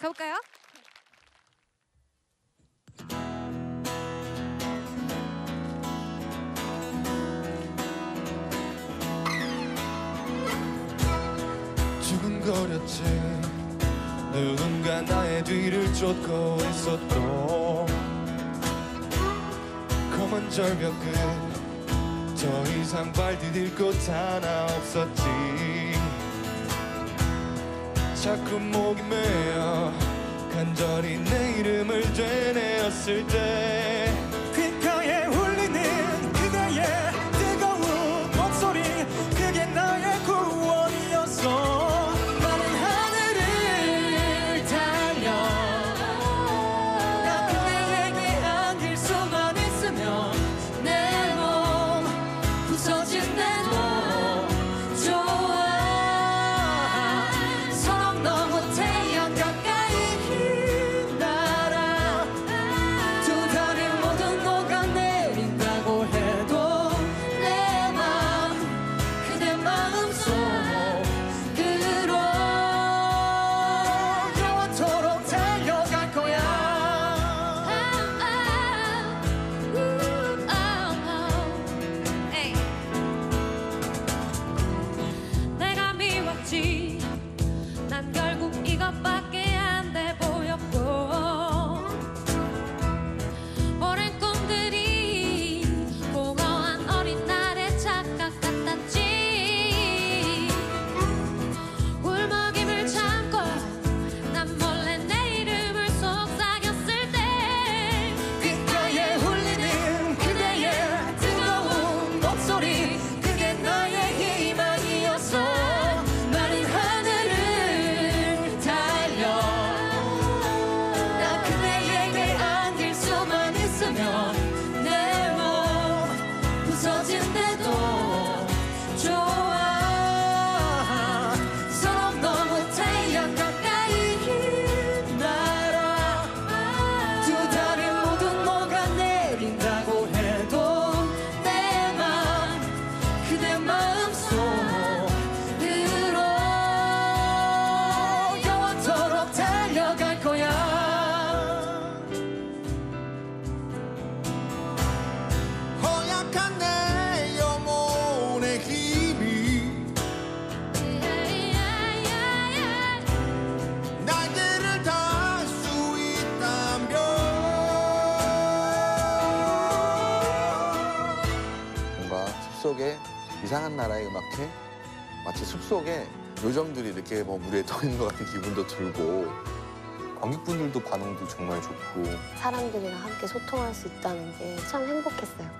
가볼까요? 두근거렸지. 누군가 나의 뒤를 쫓고 있었고. 검은 절벽 끝. 더 이상 발 디딜 곳 하나 없었지 자꾸 목이 메어 간절히 내 이름을 되뇌었을 때 tea. 난 걸. 숲속에 이상한 나라의 음악회 마치 숲속에 요정들이 이렇게 뭐 물에 떠 있는 것 같은 기분도 들고 관객분들도 반응도 정말 좋고 사람들이랑 함께 소통할 수 있다는 게 참 행복했어요.